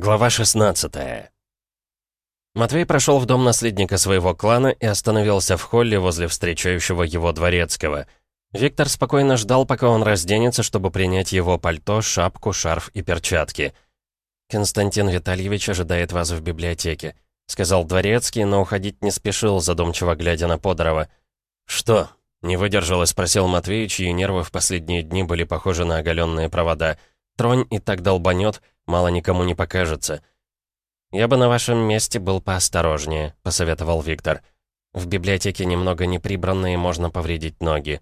Глава 16 Матвей прошел в дом наследника своего клана и остановился в холле возле встречающего его дворецкого. Виктор спокойно ждал, пока он разденется, чтобы принять его пальто, шапку, шарф и перчатки. «Константин Витальевич ожидает вас в библиотеке», — сказал дворецкий, но уходить не спешил, задумчиво глядя на Подорова. «Что?» — не выдержал и спросил Матвей, чьи нервы в последние дни были похожи на оголенные провода. «Тронь и так долбанет, Мало никому не покажется. «Я бы на вашем месте был поосторожнее», — посоветовал Виктор. «В библиотеке немного неприбранно и можно повредить ноги».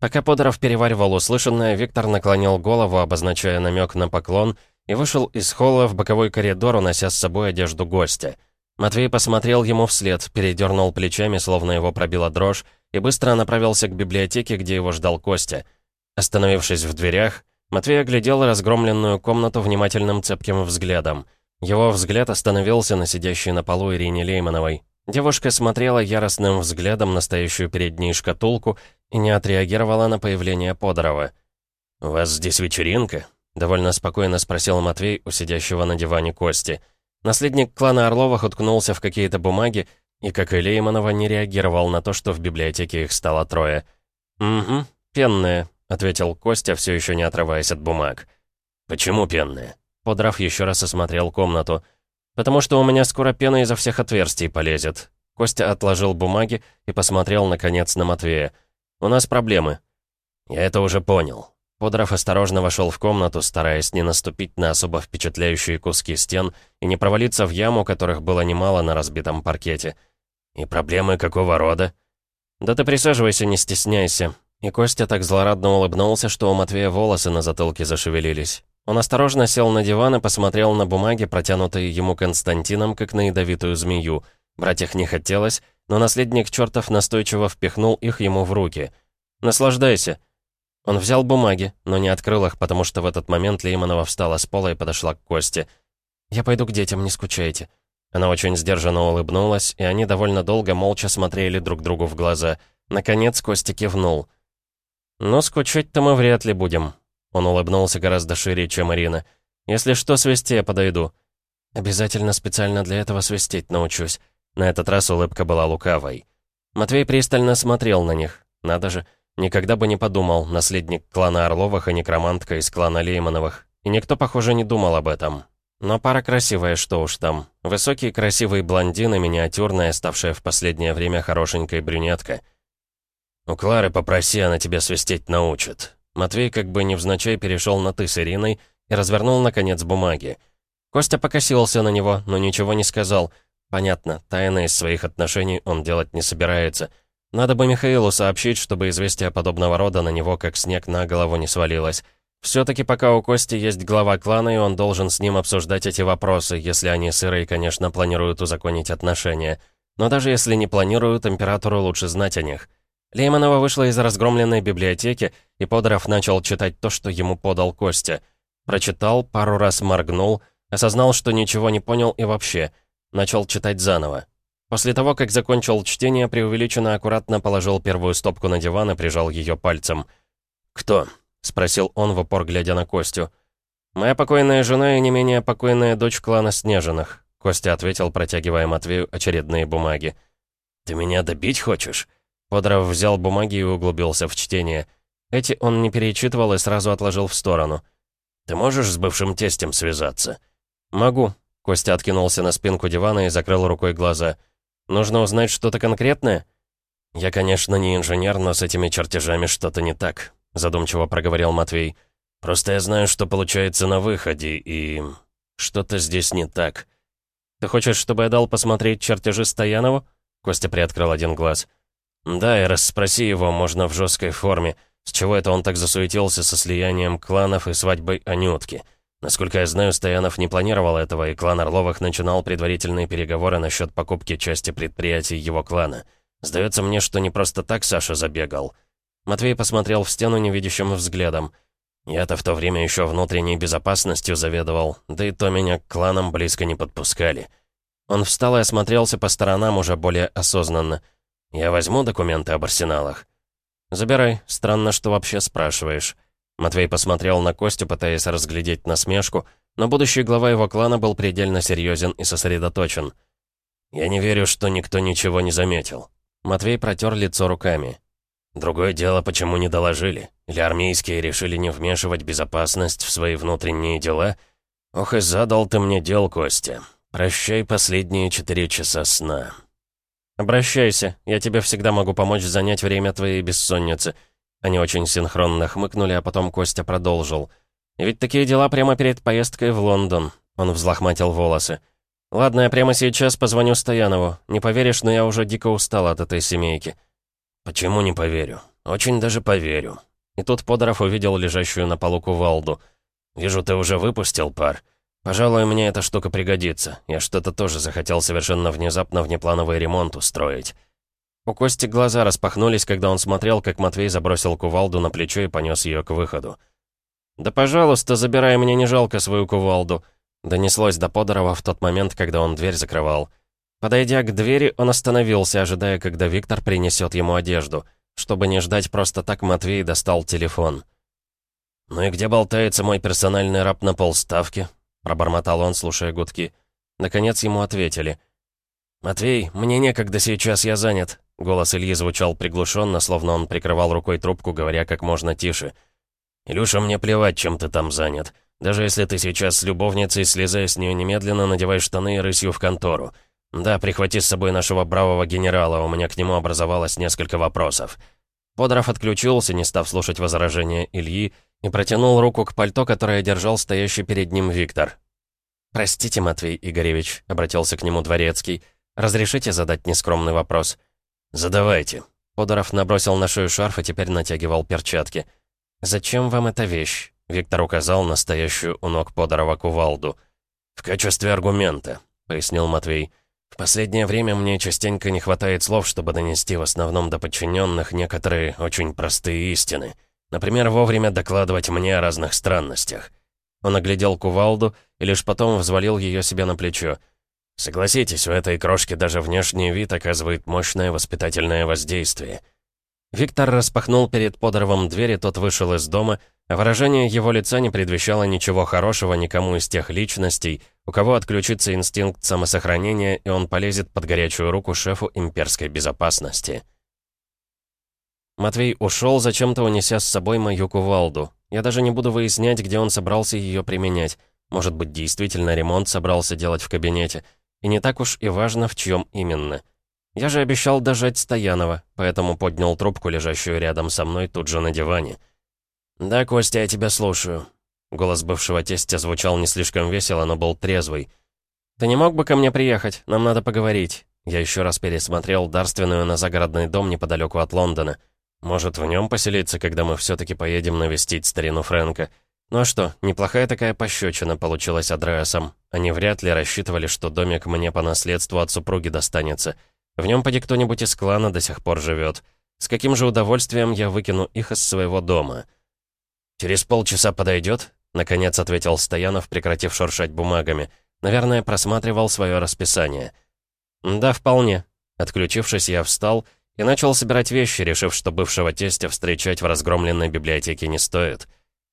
Пока Подоров переваривал услышанное, Виктор наклонил голову, обозначая намек на поклон, и вышел из холла в боковой коридор, унося с собой одежду гостя. Матвей посмотрел ему вслед, передернул плечами, словно его пробила дрожь, и быстро направился к библиотеке, где его ждал Костя. Остановившись в дверях, Матвей оглядел разгромленную комнату внимательным цепким взглядом. Его взгляд остановился на сидящей на полу Ирине Леймановой. Девушка смотрела яростным взглядом на стоящую перед ней шкатулку и не отреагировала на появление Подорова. «У вас здесь вечеринка?» — довольно спокойно спросил Матвей у сидящего на диване Кости. Наследник клана Орловых уткнулся в какие-то бумаги и, как и Лейманова, не реагировал на то, что в библиотеке их стало трое. «Угу, пенные», — ответил Костя, все еще не отрываясь от бумаг. «Почему пенная?» Подрав еще раз осмотрел комнату. «Потому что у меня скоро пена изо всех отверстий полезет». Костя отложил бумаги и посмотрел, наконец, на Матвея. «У нас проблемы». «Я это уже понял». Подрав осторожно вошел в комнату, стараясь не наступить на особо впечатляющие куски стен и не провалиться в яму, которых было немало на разбитом паркете. «И проблемы какого рода?» «Да ты присаживайся, не стесняйся. И Костя так злорадно улыбнулся, что у Матвея волосы на затылке зашевелились. Он осторожно сел на диван и посмотрел на бумаги, протянутые ему Константином, как на ядовитую змею. Брать их не хотелось, но наследник чертов настойчиво впихнул их ему в руки. «Наслаждайся». Он взял бумаги, но не открыл их, потому что в этот момент Лейманова встала с пола и подошла к Косте. «Я пойду к детям, не скучайте». Она очень сдержанно улыбнулась, и они довольно долго молча смотрели друг другу в глаза. Наконец Костя кивнул. «Но скучать-то мы вряд ли будем». Он улыбнулся гораздо шире, чем Ирина. «Если что, свести я подойду». «Обязательно специально для этого свистеть научусь». На этот раз улыбка была лукавой. Матвей пристально смотрел на них. Надо же, никогда бы не подумал, наследник клана Орловых и некромантка из клана Леймановых. И никто, похоже, не думал об этом. Но пара красивая, что уж там. Высокий красивый блондин и миниатюрная, ставшая в последнее время хорошенькой брюнетка — «У Клары попроси, она тебя свистеть научит». Матвей как бы невзначай перешел на «ты» с Ириной и развернул, наконец, бумаги. Костя покосился на него, но ничего не сказал. Понятно, тайны из своих отношений он делать не собирается. Надо бы Михаилу сообщить, чтобы известие подобного рода на него как снег на голову не свалилось. Все-таки пока у Кости есть глава клана, и он должен с ним обсуждать эти вопросы, если они с Ирой, конечно, планируют узаконить отношения. Но даже если не планируют, императору лучше знать о них. Лейманова вышла из разгромленной библиотеки, и Подоров начал читать то, что ему подал Костя. Прочитал, пару раз моргнул, осознал, что ничего не понял и вообще. Начал читать заново. После того, как закончил чтение, преувеличенно аккуратно положил первую стопку на диван и прижал ее пальцем. «Кто?» — спросил он в упор, глядя на Костю. «Моя покойная жена и не менее покойная дочь клана Снежиных», — Костя ответил, протягивая Матвею очередные бумаги. «Ты меня добить хочешь?» Подров взял бумаги и углубился в чтение. Эти он не перечитывал и сразу отложил в сторону. «Ты можешь с бывшим тестем связаться?» «Могу». Костя откинулся на спинку дивана и закрыл рукой глаза. «Нужно узнать что-то конкретное?» «Я, конечно, не инженер, но с этими чертежами что-то не так», задумчиво проговорил Матвей. «Просто я знаю, что получается на выходе, и... что-то здесь не так». «Ты хочешь, чтобы я дал посмотреть чертежи Стоянову?» Костя приоткрыл один глаз. «Да, и расспроси его, можно в жесткой форме. С чего это он так засуетился со слиянием кланов и свадьбой Анютки? Насколько я знаю, Стоянов не планировал этого, и клан Орловых начинал предварительные переговоры насчет покупки части предприятий его клана. Сдается мне, что не просто так Саша забегал». Матвей посмотрел в стену невидящим взглядом. «Я-то в то время еще внутренней безопасностью заведовал, да и то меня к кланам близко не подпускали». Он встал и осмотрелся по сторонам уже более осознанно – «Я возьму документы об арсеналах?» «Забирай. Странно, что вообще спрашиваешь». Матвей посмотрел на Костю, пытаясь разглядеть насмешку, но будущий глава его клана был предельно серьезен и сосредоточен. «Я не верю, что никто ничего не заметил». Матвей протер лицо руками. «Другое дело, почему не доложили? Или армейские решили не вмешивать безопасность в свои внутренние дела? Ох и задал ты мне дел, Костя. Прощай последние четыре часа сна». «Обращайся, я тебе всегда могу помочь занять время твоей бессонницы». Они очень синхронно хмыкнули, а потом Костя продолжил. «Ведь такие дела прямо перед поездкой в Лондон». Он взлохматил волосы. «Ладно, я прямо сейчас позвоню Стоянову. Не поверишь, но я уже дико устал от этой семейки». «Почему не поверю? Очень даже поверю». И тут Подоров увидел лежащую на полу кувалду. «Вижу, ты уже выпустил пар. Пожалуй, мне эта штука пригодится. Я что-то тоже захотел совершенно внезапно внеплановый ремонт устроить». У Кости глаза распахнулись, когда он смотрел, как Матвей забросил кувалду на плечо и понес ее к выходу. «Да пожалуйста, забирай, мне не жалко свою кувалду», донеслось до Подорова в тот момент, когда он дверь закрывал. Подойдя к двери, он остановился, ожидая, когда Виктор принесет ему одежду. Чтобы не ждать просто так, Матвей достал телефон. «Ну и где болтается мой персональный раб на полставки?» Пробормотал он, слушая гудки. Наконец ему ответили. «Матвей, мне некогда сейчас, я занят», Голос Ильи звучал приглушенно, словно он прикрывал рукой трубку, говоря как можно тише. «Илюша, мне плевать, чем ты там занят. Даже если ты сейчас с любовницей, слезай с нее немедленно, надевай штаны и рысью в контору. Да, прихвати с собой нашего бравого генерала, у меня к нему образовалось несколько вопросов». Подоров отключился, не став слушать возражения Ильи, и протянул руку к пальто, которое держал стоящий перед ним Виктор. «Простите, Матвей Игоревич», — обратился к нему Дворецкий, — «разрешите задать нескромный вопрос?» «Задавайте». Подоров набросил на шею шарф и теперь натягивал перчатки. «Зачем вам эта вещь?» Виктор указал на стоящую у ног Подорова кувалду. «В качестве аргумента», — пояснил Матвей. «В последнее время мне частенько не хватает слов, чтобы донести в основном до подчиненных некоторые очень простые истины. Например, вовремя докладывать мне о разных странностях». Он оглядел кувалду и лишь потом взвалил ее себе на плечо. Согласитесь, у этой крошки даже внешний вид оказывает мощное воспитательное воздействие. Виктор распахнул перед Подоровым дверь, и тот вышел из дома, а выражение его лица не предвещало ничего хорошего никому из тех личностей, у кого отключится инстинкт самосохранения, и он полезет под горячую руку шефу имперской безопасности. Матвей ушел, зачем-то унеся с собой мою кувалду. Я даже не буду выяснять, где он собрался ее применять. Может быть, действительно ремонт собрался делать в кабинете. И не так уж и важно, в чьем именно. Я же обещал дожать Стоянова, поэтому поднял трубку, лежащую рядом со мной тут же на диване. «Да, Костя, я тебя слушаю». Голос бывшего тестя звучал не слишком весело, но был трезвый. «Ты не мог бы ко мне приехать? Нам надо поговорить». Я еще раз пересмотрел дарственную на загородный дом неподалеку от Лондона. Может, в нем поселиться, когда мы все-таки поедем навестить старину Фрэнка. Ну а что, неплохая такая пощечина получилась Андреасом. Они вряд ли рассчитывали, что домик мне по наследству от супруги достанется. В нем поди кто-нибудь из клана до сих пор живет. С каким же удовольствием я выкину их из своего дома? «Через полчаса подойдет?» — наконец ответил Стоянов, прекратив шуршать бумагами. Наверное, просматривал свое расписание. «Да, вполне». Отключившись, я встал и начал собирать вещи, решив, что бывшего тестя встречать в разгромленной библиотеке не стоит.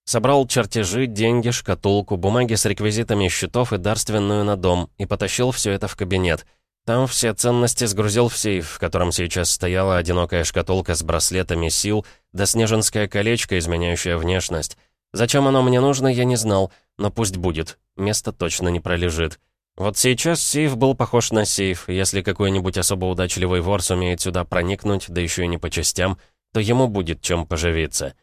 Собрал чертежи, деньги, шкатулку, бумаги с реквизитами счетов и дарственную на дом и потащил все это в кабинет. Там все ценности сгрузил в сейф, в котором сейчас стояла одинокая шкатулка с браслетами сил, да снежинское колечко, изменяющее внешность. Зачем оно мне нужно, я не знал, но пусть будет. Место точно не пролежит. Вот сейчас сейф был похож на сейф. Если какой-нибудь особо удачливый вор сумеет сюда проникнуть, да еще и не по частям, то ему будет чем поживиться.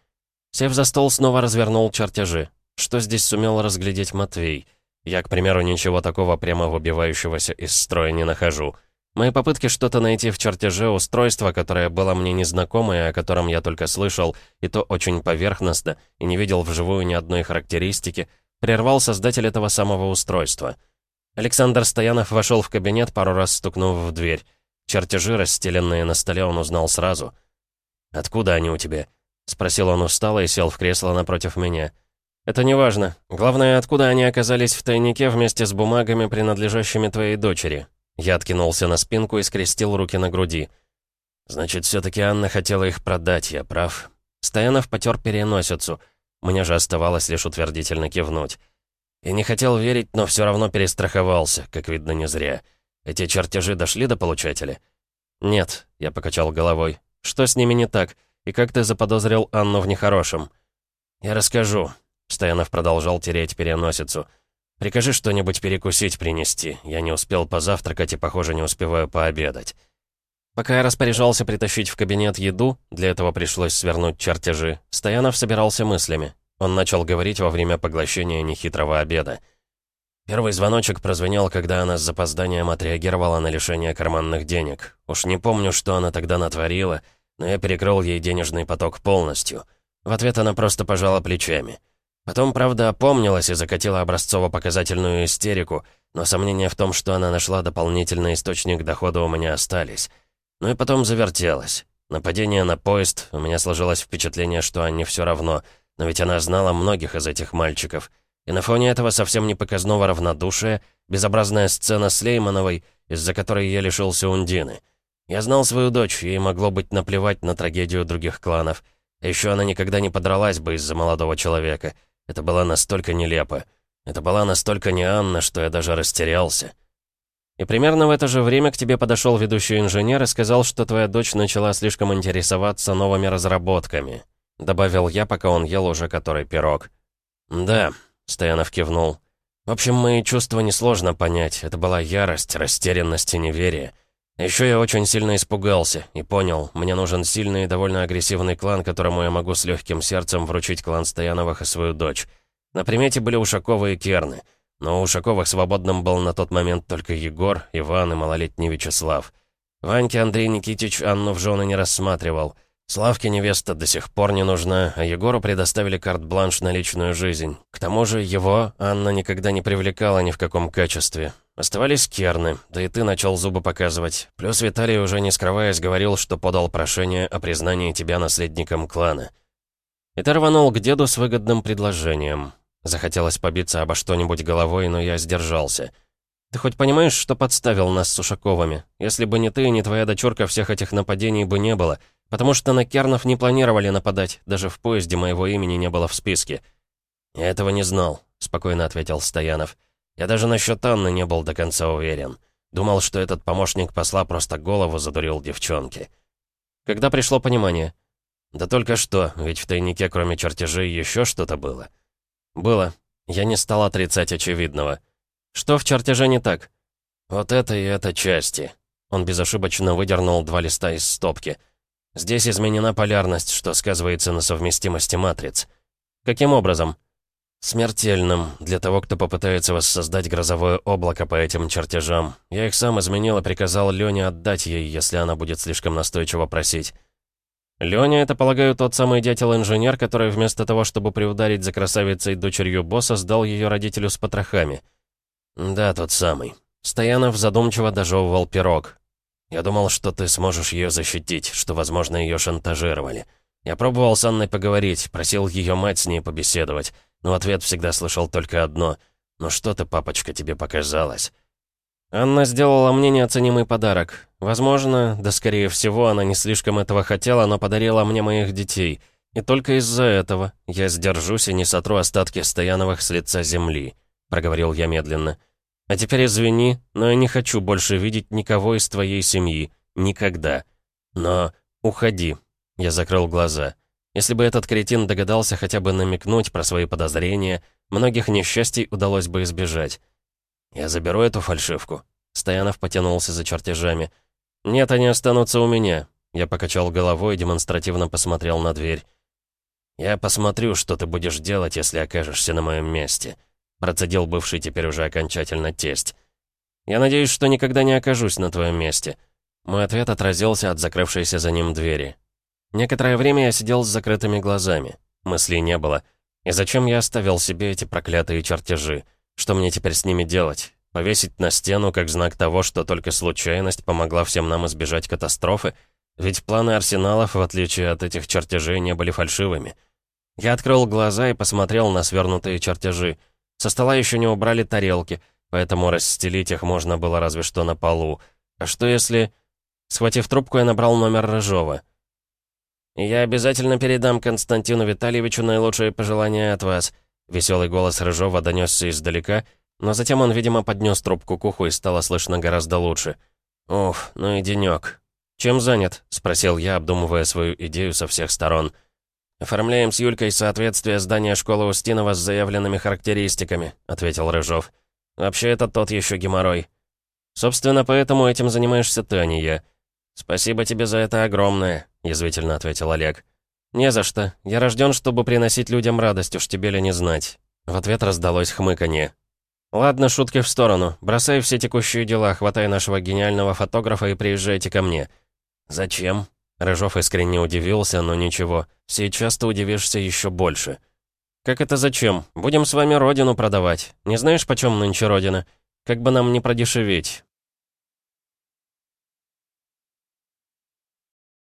Сев за стол, снова развернул чертежи. Что здесь сумел разглядеть Матвей? Я, к примеру, ничего такого прямо выбивающегося из строя не нахожу. Мои попытки что-то найти в чертеже устройства, которое было мне незнакомо и о котором я только слышал, и то очень поверхностно, и не видел вживую ни одной характеристики, прервал создатель этого самого устройства. Александр Стоянов вошел в кабинет, пару раз стукнув в дверь. Чертежи, расстеленные на столе, он узнал сразу. «Откуда они у тебя?» — спросил он устало и сел в кресло напротив меня. «Это не важно. Главное, откуда они оказались в тайнике вместе с бумагами, принадлежащими твоей дочери». Я откинулся на спинку и скрестил руки на груди. «Значит, все-таки Анна хотела их продать, я прав». Стоянов потер переносицу. Мне же оставалось лишь утвердительно кивнуть. И не хотел верить, но все равно перестраховался, как видно, не зря. Эти чертежи дошли до получателя? «Нет», — я покачал головой. «Что с ними не так? И как ты заподозрил Анну в нехорошем?» «Я расскажу», — Стоянов продолжал тереть переносицу. «Прикажи что-нибудь перекусить принести. Я не успел позавтракать и, похоже, не успеваю пообедать». Пока я распоряжался притащить в кабинет еду, для этого пришлось свернуть чертежи, Стоянов собирался мыслями. Он начал говорить во время поглощения нехитрого обеда. Первый звоночек прозвенел, когда она с запозданием отреагировала на лишение карманных денег. Уж не помню, что она тогда натворила, но я перекрыл ей денежный поток полностью. В ответ она просто пожала плечами. Потом, правда, опомнилась и закатила образцово-показательную истерику, но сомнения в том, что она нашла дополнительный источник дохода у меня остались. Ну и потом завертелась. Нападение на поезд, у меня сложилось впечатление, что Анне все равно, но ведь она знала многих из этих мальчиков. И на фоне этого совсем не показного равнодушия, безобразная сцена с Леймановой, из-за которой я лишился Ундины. Я знал свою дочь, ей могло быть наплевать на трагедию других кланов. А еще она никогда не подралась бы из-за молодого человека. Это было настолько нелепо. Это была настолько не Анна, что я даже растерялся. И примерно в это же время к тебе подошел ведущий инженер и сказал, что твоя дочь начала слишком интересоваться новыми разработками. Добавил я, пока он ел уже который пирог. «Да», — Стоянов кивнул. «В общем, мои чувства несложно понять. Это была ярость, растерянность и неверие. Еще я очень сильно испугался и понял, мне нужен сильный и довольно агрессивный клан, которому я могу с легким сердцем вручить клан Стояновых и свою дочь. На примете были Ушаковы и Керны». Но у Ушаковых свободным был на тот момент только Егор, Иван и малолетний Вячеслав. Ваньке Андрей Никитич Анну в жены не рассматривал. Славке невеста до сих пор не нужна, а Егору предоставили карт-бланш на личную жизнь. К тому же его Анна никогда не привлекала ни в каком качестве. Оставались керны, да и ты начал зубы показывать. Плюс Виталий, уже не скрываясь, говорил, что подал прошение о признании тебя наследником клана. И ты рванул к деду с выгодным предложением. Захотелось побиться обо что-нибудь головой, но я сдержался. «Ты хоть понимаешь, что подставил нас с Ушаковыми? Если бы не ты не твоя дочурка, всех этих нападений бы не было, потому что на Кернов не планировали нападать, даже в поезде моего имени не было в списке». «Я этого не знал», — спокойно ответил Стоянов. «Я даже насчет Анны не был до конца уверен. Думал, что этот помощник посла просто голову задурил девчонке». «Когда пришло понимание?» «Да только что, ведь в тайнике, кроме чертежей, еще что-то было». «Было. Я не стал отрицать очевидного. Что в чертеже не так?» «Вот это и это части». Он безошибочно выдернул два листа из стопки. «Здесь изменена полярность, что сказывается на совместимости матриц». «Каким образом?» «Смертельным, для того, кто попытается воссоздать грозовое облако по этим чертежам. Я их сам изменил и приказал Лене отдать ей, если она будет слишком настойчиво просить». Лёня — это, полагаю, тот самый дятел-инженер, который вместо того, чтобы приударить за красавицей дочерью босса, сдал ее родителю с потрохами. Да, тот самый. Стоянов задумчиво дожевывал пирог. Я думал, что ты сможешь ее защитить, что, возможно, ее шантажировали. Я пробовал с Анной поговорить, просил ее мать с ней побеседовать, но ответ всегда слышал только одно. «Ну что ты, папочка, тебе показалось?» Анна сделала мне неоценимый подарок. Возможно, да скорее всего, она не слишком этого хотела, но подарила мне моих детей. И только из-за этого я сдержусь и не сотру остатки Стояновых с лица земли», — проговорил я медленно. «А теперь извини, но я не хочу больше видеть никого из твоей семьи. Никогда. Но уходи». Я закрыл глаза. Если бы этот кретин догадался хотя бы намекнуть про свои подозрения, многих несчастий удалось бы избежать. «Я заберу эту фальшивку». Стоянов потянулся за чертежами. «Нет, они останутся у меня». Я покачал головой и демонстративно посмотрел на дверь. «Я посмотрю, что ты будешь делать, если окажешься на моем месте», процедил бывший теперь уже окончательно тесть. «Я надеюсь, что никогда не окажусь на твоем месте». Мой ответ отразился от закрывшейся за ним двери. Некоторое время я сидел с закрытыми глазами. Мыслей не было. И зачем я оставил себе эти проклятые чертежи? Что мне теперь с ними делать? Повесить на стену как знак того, что только случайность помогла всем нам избежать катастрофы? Ведь планы арсеналов, в отличие от этих чертежей, не были фальшивыми. Я открыл глаза и посмотрел на свернутые чертежи. Со стола еще не убрали тарелки, поэтому расстелить их можно было разве что на полу. А что если... Схватив трубку, я набрал номер Рыжова. «Я обязательно передам Константину Витальевичу наилучшие пожелания от вас. Веселый голос Рыжова донесся издалека, но затем он, видимо, поднес трубку к уху и стало слышно гораздо лучше. «Уф, ну и денёк». «Чем занят?» — спросил я, обдумывая свою идею со всех сторон. «Оформляем с Юлькой соответствие здания школы Устинова с заявленными характеристиками», — ответил Рыжов. «Вообще, это тот еще геморрой». «Собственно, поэтому этим занимаешься ты, а не я». «Спасибо тебе за это огромное», — язвительно ответил Олег. «Не за что. Я рожден, чтобы приносить людям радость, уж тебе ли не знать». В ответ раздалось хмыканье. «Ладно, шутки в сторону. Бросай все текущие дела, хватай нашего гениального фотографа и приезжайте ко мне». «Зачем?» Рыжов искренне удивился, но ничего. Сейчас ты удивишься еще больше. «Как это зачем? Будем с вами родину продавать. Не знаешь, почем нынче родина? Как бы нам не продешеветь.